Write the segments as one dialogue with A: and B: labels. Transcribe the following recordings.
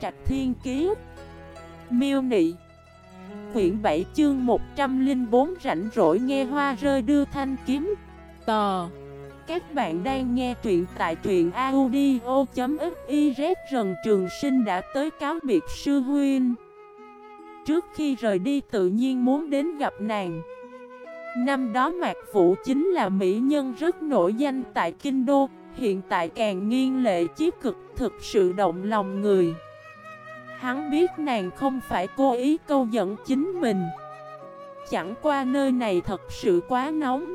A: Trạch Thiên Kiế Miêu Nị. Quyển 7 chương 104 rảnh rỗi nghe hoa rơi đưa thanh kiếm. Tò. Các bạn đang nghe truyện tại truyện audio.xyz Rần Trường Sinh đã tới cáo biệt sư huynh. Trước khi rời đi tự nhiên muốn đến gặp nàng. Năm đó Mạc Vũ chính là mỹ nhân rất nổi danh tại Kinh Đô. Hiện tại càng nghiêng lệ chí cực, thực sự động lòng người. Hắn biết nàng không phải cố ý câu dẫn chính mình. Chẳng qua nơi này thật sự quá nóng.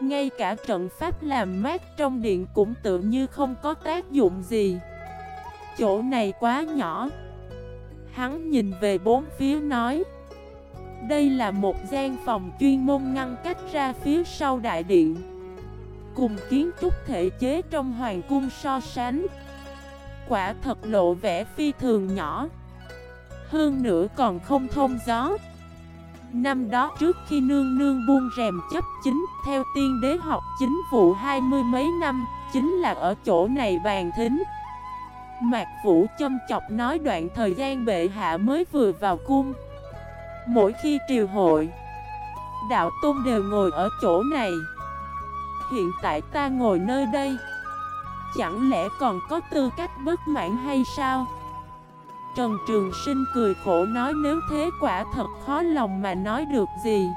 A: Ngay cả trận pháp làm mát trong điện cũng tự như không có tác dụng gì. Chỗ này quá nhỏ. Hắn nhìn về bốn phía nói, Đây là một gian phòng chuyên môn ngăn cách ra phía sau đại điện, Cùng kiến trúc thể chế trong hoàng cung so sánh. Quả thật lộ vẻ phi thường nhỏ. Hơn nữa còn không thông gió. Năm đó trước khi nương nương buông rèm chấp chính, Theo tiên đế học chính vụ hai mươi mấy năm, Chính là ở chỗ này bàn thính. Mạc Vũ châm chọc nói đoạn thời gian bệ hạ mới vừa vào cung. Mỗi khi triều hội, Đạo Tôn đều ngồi ở chỗ này. Hiện tại ta ngồi nơi đây. Chẳng lẽ còn có tư cách bất mãn hay sao? Trần Trường Sinh cười khổ nói nếu thế quả thật khó lòng mà nói được gì?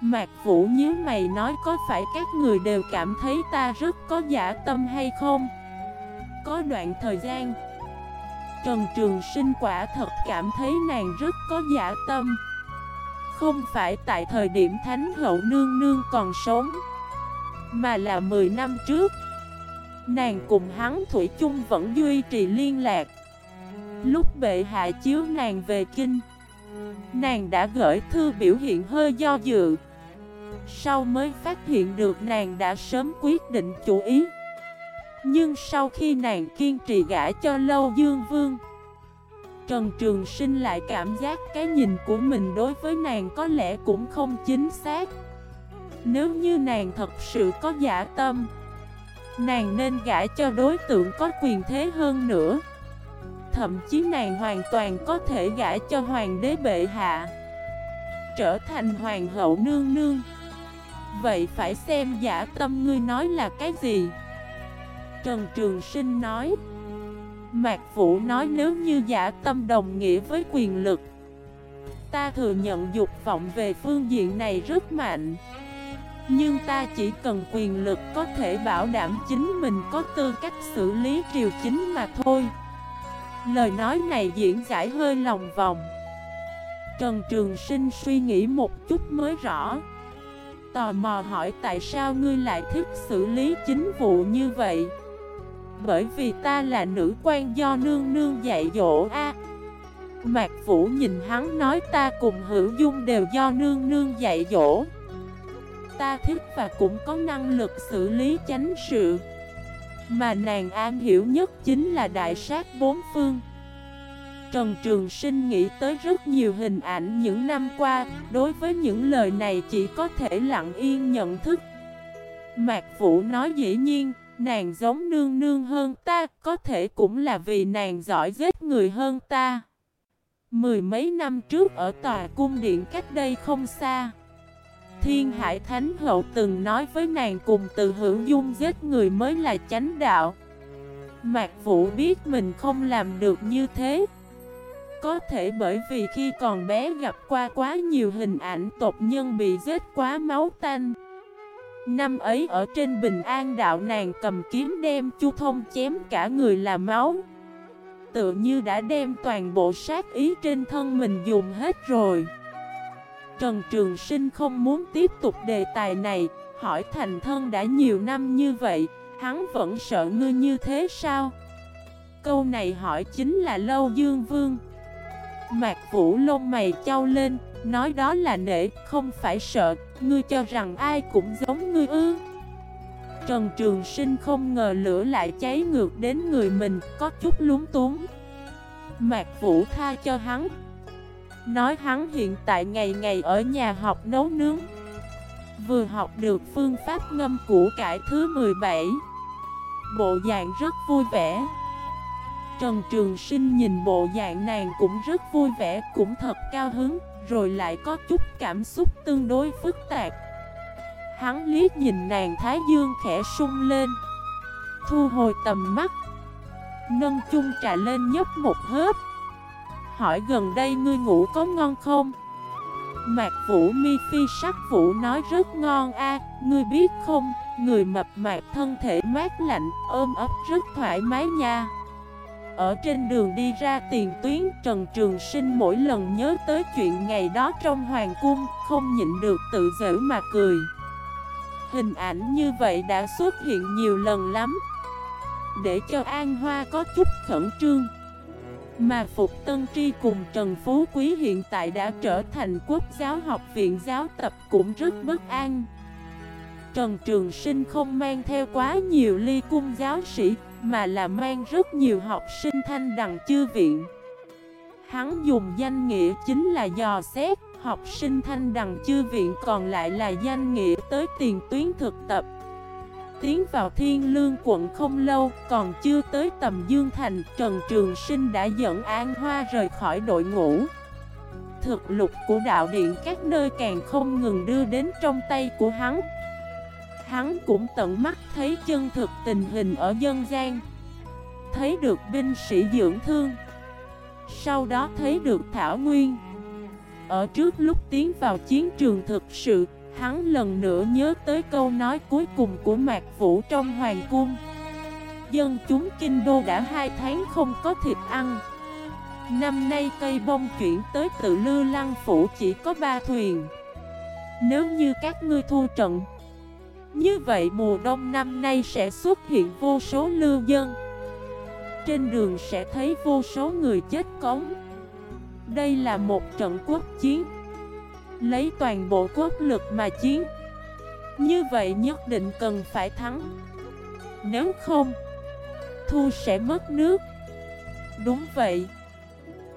A: Mạc Vũ nhớ mày nói có phải các người đều cảm thấy ta rất có giả tâm hay không? Có đoạn thời gian, Trần Trường Sinh quả thật cảm thấy nàng rất có giả tâm. Không phải tại thời điểm Thánh Hậu Nương Nương còn sống, Mà là 10 năm trước. Nàng cùng hắn Thủy chung vẫn duy trì liên lạc. Lúc bệ hạ chiếu nàng về kinh, Nàng đã gửi thư biểu hiện hơi do dự. Sau mới phát hiện được nàng đã sớm quyết định chủ ý. Nhưng sau khi nàng kiên trì gã cho Lâu Dương Vương, Trần Trường Sinh lại cảm giác cái nhìn của mình đối với nàng có lẽ cũng không chính xác. Nếu như nàng thật sự có giả tâm Nàng nên gả cho đối tượng có quyền thế hơn nữa. Thậm chí nàng hoàn toàn có thể gả cho hoàng đế bệ hạ, Trở thành hoàng hậu nương nương. Vậy phải xem giả tâm ngươi nói là cái gì. Trần Trường Sinh nói. Mạc Vũ nói nếu như giả tâm đồng nghĩa với quyền lực, Ta thừa nhận dục vọng về phương diện này rất mạnh nhưng ta chỉ cần quyền lực có thể bảo đảm chính mình có tư cách xử lý triều chính mà thôi. Lời nói này diễn giải hơi lòng vòng. Trần Trường Sinh suy nghĩ một chút mới rõ. Tò mò hỏi, tại sao ngươi lại thích xử lý chính vụ như vậy? Bởi vì ta là nữ quan do nương nương dạy dỗ a. Mạc Vũ nhìn hắn nói, ta cùng hữu dung đều do nương nương dạy dỗ ta thích và cũng có năng lực xử lý chánh sự. Mà nàng an hiểu nhất chính là đại sát bốn phương. Trần Trường Sinh nghĩ tới rất nhiều hình ảnh những năm qua, Đối với những lời này chỉ có thể lặng yên nhận thức. Mạc Vũ nói dĩ nhiên, Nàng giống nương nương hơn ta, Có thể cũng là vì nàng giỏi giết người hơn ta. Mười mấy năm trước ở tòa cung điện cách đây không xa Thiên Hải Thánh Hậu từng nói với nàng cùng từ hữu dung giết người mới là chánh đạo. Mạc Vũ biết mình không làm được như thế. Có thể bởi vì khi còn bé gặp qua quá nhiều hình ảnh tộc nhân bị giết quá máu tanh. Năm ấy ở trên bình an đạo nàng cầm kiếm đem chu thông chém cả người là máu. Tự như đã đem toàn bộ sát ý trên thân mình dùng hết rồi. Trần Trường Sinh không muốn tiếp tục đề tài này, hỏi thành thân đã nhiều năm như vậy, hắn vẫn sợ ngươi như thế sao? Câu này hỏi chính là Lâu Dương Vương. Mạc Vũ lông mày trao lên, nói đó là nể, không phải sợ, ngươi cho rằng ai cũng giống ngươi ư. Trần Trường Sinh không ngờ lửa lại cháy ngược đến người mình, có chút lúng túng. Mạc Vũ tha cho hắn, Nói hắn hiện tại ngày ngày ở nhà học nấu nướng. Vừa học được phương pháp ngâm củ cải thứ 17 Bộ dạng rất vui vẻ. Trần Trường Sinh nhìn bộ dạng nàng cũng rất vui vẻ, cũng thật cao hứng, rồi lại có chút cảm xúc tương đối phức tạp. Hắn liếc nhìn nàng Thái Dương khẽ sung lên. Thu hồi tầm mắt. Nâng chung trà lên nhấp một hớp. Hỏi gần đây ngươi ngủ có ngon không? Mạc Vũ Mi Phi sắc Vũ nói rất ngon a Ngươi biết không, người mập mạp thân thể mát lạnh, ôm ấp rất thoải mái nha. Ở trên đường đi ra tiền tuyến Trần Trường Sinh mỗi lần nhớ tới chuyện ngày đó trong hoàng cung Không nhịn được tự giễu mà cười. Hình ảnh như vậy đã xuất hiện nhiều lần lắm. Để cho An Hoa có chút khẩn trương. Mà Phục Tân Tri cùng Trần Phú Quý hiện tại đã trở thành quốc giáo học viện giáo tập cũng rất bất an. Trần Trường Sinh không mang theo quá nhiều ly cung giáo sĩ, Mà là mang rất nhiều học sinh thanh đằng chư viện. Hắn dùng danh nghĩa chính là dò xét, học sinh thanh đằng chư viện còn lại là danh nghĩa tới tiền tuyến thực tập. Tiến vào thiên lương quận không lâu, còn chưa tới tầm Dương Thành, Trần Trường Sinh đã dẫn An Hoa rời khỏi đội ngũ. Thực lục của đạo điện các nơi càng không ngừng đưa đến trong tay của hắn. Hắn cũng tận mắt thấy chân thực tình hình ở dân gian. Thấy được binh sĩ dưỡng thương. Sau đó thấy được Thảo Nguyên. Ở trước lúc tiến vào chiến trường thực sự, hắn lần nữa nhớ tới câu nói cuối cùng của Mạc Vũ trong Hoàng Cung. Dân chúng Kinh Đô đã hai tháng không có thịt ăn. Năm nay cây bông chuyển tới tự Lư Lăng Phủ chỉ có ba thuyền. Nếu như các ngươi thu trận, như vậy mùa đông năm nay sẽ xuất hiện vô số lưu dân. Trên đường sẽ thấy vô số người chết cống. Đây là một trận quốc chiến Lấy toàn bộ quốc lực mà chiến. Như vậy nhất định cần phải thắng. Nếu không, Thu sẽ mất nước. Đúng vậy.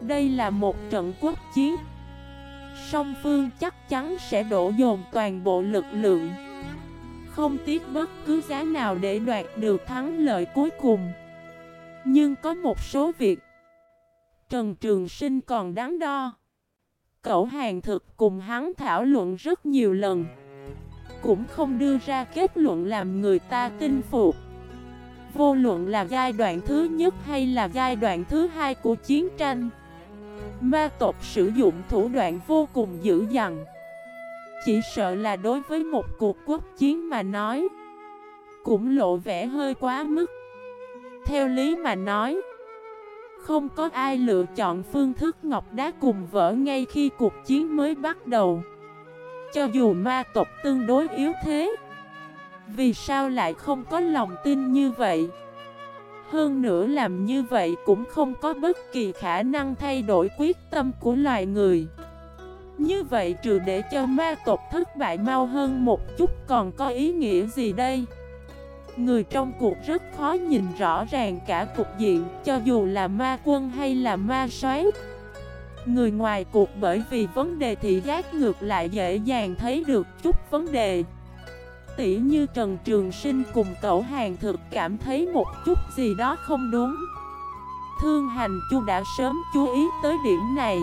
A: Đây là một trận quốc chiến. Song phương chắc chắn sẽ đổ dồn toàn bộ lực lượng. Không tiếc bất cứ giá nào để đoạt được thắng lợi cuối cùng. Nhưng có một số việc Trần Trường Sinh còn đáng đo. Cậu hàng thực cùng hắn thảo luận rất nhiều lần. Cũng không đưa ra kết luận làm người ta tin phục. Vô luận là giai đoạn thứ nhất hay là giai đoạn thứ hai của chiến tranh. Ma tộc sử dụng thủ đoạn vô cùng dữ dằn. Chỉ sợ là đối với một cuộc quốc chiến mà nói, Cũng lộ vẻ hơi quá mức Theo lý mà nói không có ai lựa chọn phương thức ngọc đá cùng vỡ ngay khi cuộc chiến mới bắt đầu. Cho dù ma tộc tương đối yếu thế, Vì sao lại không có lòng tin như vậy? Hơn nữa làm như vậy cũng không có bất kỳ khả năng thay đổi quyết tâm của loài người. Như vậy trừ để cho ma tộc thất bại mau hơn một chút còn có ý nghĩa gì đây? Người trong cuộc rất khó nhìn rõ ràng cả cục diện, Cho dù là ma quân hay là ma xoáy Người ngoài cuộc bởi vì vấn đề thị giác ngược lại dễ dàng thấy được chút vấn đề. Tỉ như Trần Trường Sinh cùng cậu hàng thực cảm thấy một chút gì đó không đúng. Thương hành chu đã sớm chú ý tới điểm này.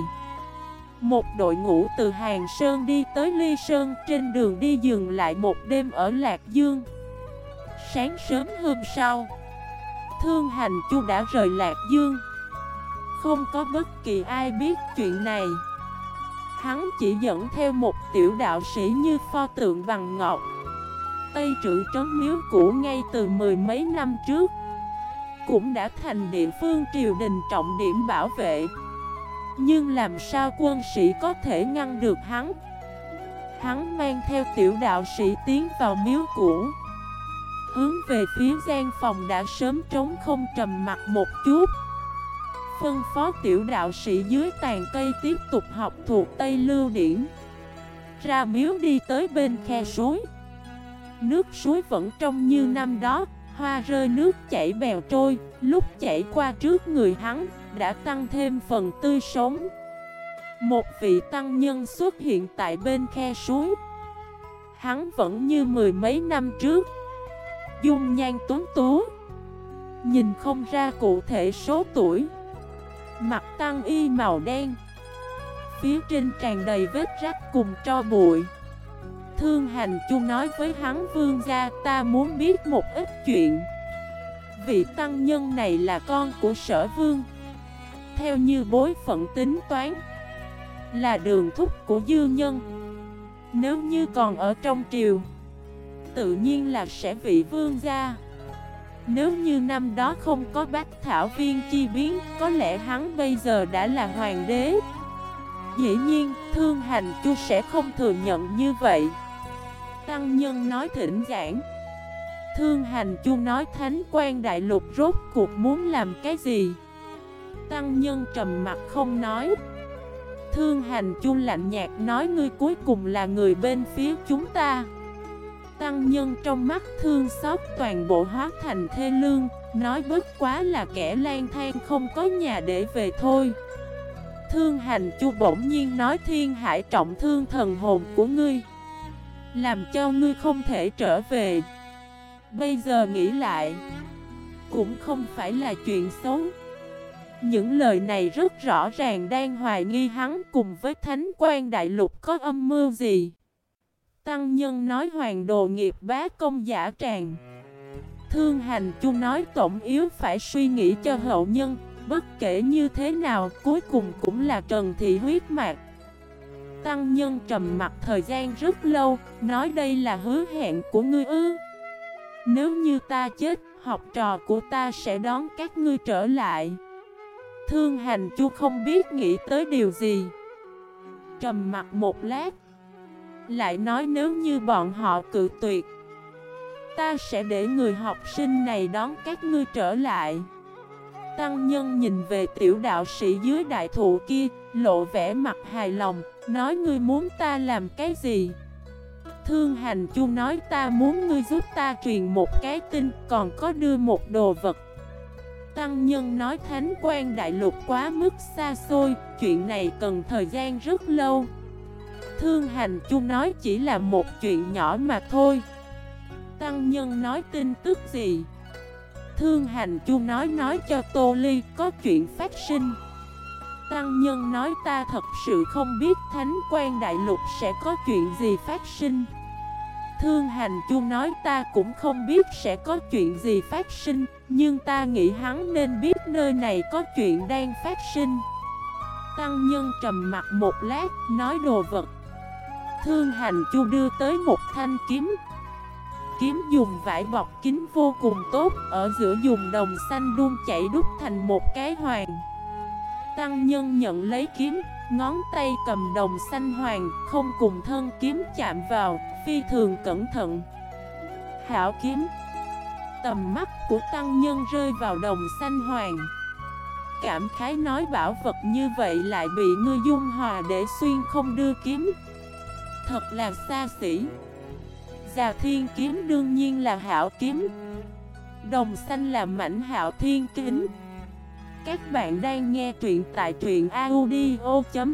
A: Một đội ngũ từ Hàng Sơn đi tới Ly Sơn Trên đường đi dừng lại một đêm ở Lạc Dương. Sáng sớm hôm sau. Thương hành chu đã rời Lạc Dương. Không có bất kỳ ai biết chuyện này. Hắn chỉ dẫn theo một tiểu đạo sĩ như pho tượng bằng ngọc. Tây trữ trấn miếu cũ ngay từ mười mấy năm trước. Cũng đã thành địa phương triều đình trọng điểm bảo vệ. Nhưng làm sao quân sĩ có thể ngăn được hắn? Hắn mang theo tiểu đạo sĩ tiến vào miếu cũ. Hướng về phía gian phòng đã sớm trống không trầm mặt một chút. Phân phó tiểu đạo sĩ dưới tàn cây tiếp tục học thuộc Tây Lưu Điển. Ra miếu đi tới bên khe suối. Nước suối vẫn trong như năm đó, Hoa rơi nước chảy bèo trôi, Lúc chảy qua trước người hắn, Đã tăng thêm phần tươi sống. Một vị tăng nhân xuất hiện tại bên khe suối. Hắn vẫn như mười mấy năm trước Dung nhan tuấn tú. Nhìn không ra cụ thể số tuổi. Mặt tăng y màu đen. Phía trên tràn đầy vết rách cùng tro bụi. Thương hành chu nói với hắn, vương gia, ta muốn biết một ít chuyện. Vị tăng nhân này là con của sở vương. Theo như bối phận tính toán, Là đường thúc của dư nhân. Nếu như còn ở trong triều Tự nhiên là sẽ vị vương gia. Nếu như năm đó không có bách thảo viên chi biến Có lẽ hắn bây giờ đã là hoàng đế. Dĩ nhiên, thương hành chu sẽ không thừa nhận như vậy. Tăng nhân nói thỉnh giảng. Thương hành chu nói thánh quan đại lục rốt cuộc muốn làm cái gì? Tăng nhân trầm mặt không nói. Thương hành chu lạnh nhạt nói ngươi cuối cùng là người bên phía chúng ta. Tăng nhân trong mắt thương xót toàn bộ hóa thành thê lương, Nói bất quá là kẻ lang thang không có nhà để về thôi. Thương hành chu bỗng nhiên nói thiên hải trọng thương thần hồn của ngươi, Làm cho ngươi không thể trở về. Bây giờ nghĩ lại, Cũng không phải là chuyện xấu. Những lời này rất rõ ràng đang hoài nghi hắn cùng với thánh quan đại lục có âm mưu gì. Tăng nhân nói hoàng đồ nghiệp bá công giả tràng. Thương hành chu nói tổng yếu phải suy nghĩ cho hậu nhân, Bất kể như thế nào, cuối cùng cũng là trần thị huyết mạch Tăng nhân trầm mặt thời gian rất lâu, Nói đây là hứa hẹn của ngươi ư? Nếu như ta chết, Học trò của ta sẽ đón các ngươi trở lại. Thương hành chu không biết nghĩ tới điều gì. Trầm mặt một lát lại nói nếu như bọn họ cự tuyệt, Ta sẽ để người học sinh này đón các ngươi trở lại. Tăng nhân nhìn về tiểu đạo sĩ dưới đại thụ kia, Lộ vẻ mặt hài lòng, Nói ngươi muốn ta làm cái gì? Thương hành chu nói ta muốn ngươi giúp ta truyền một cái tin, Còn có đưa một đồ vật. Tăng nhân nói thánh quan đại lục quá mức xa xôi, Chuyện này cần thời gian rất lâu. Thương hành chu nói chỉ là một chuyện nhỏ mà thôi. Tăng nhân nói tin tức gì? Thương hành chu nói nói cho Tô Ly có chuyện phát sinh. Tăng nhân nói ta thật sự không biết Thánh quan Đại Lục sẽ có chuyện gì phát sinh. Thương hành chu nói ta cũng không biết sẽ có chuyện gì phát sinh, Nhưng ta nghĩ hắn nên biết nơi này có chuyện đang phát sinh. Tăng nhân trầm mặt một lát, nói đồ vật Thương hành chu đưa tới một thanh kiếm. Kiếm dùng vải bọc kín vô cùng tốt, Ở giữa dùng đồng xanh đun chảy đúc thành một cái hoàng. Tăng nhân nhận lấy kiếm, Ngón tay cầm đồng xanh hoàng, Không cùng thân kiếm chạm vào, Phi thường cẩn thận. Hảo kiếm. Tầm mắt của tăng nhân rơi vào đồng xanh hoàng. Cảm khái nói bảo vật như vậy lại bị ngươi dung hòa để xuyên không đưa kiếm. Thật là xa xỉ. Già thiên kiếm đương nhiên là hảo kiếm. Đồng xanh là mảnh hảo thiên kính. Các bạn đang nghe truyện tại truyện audio.fif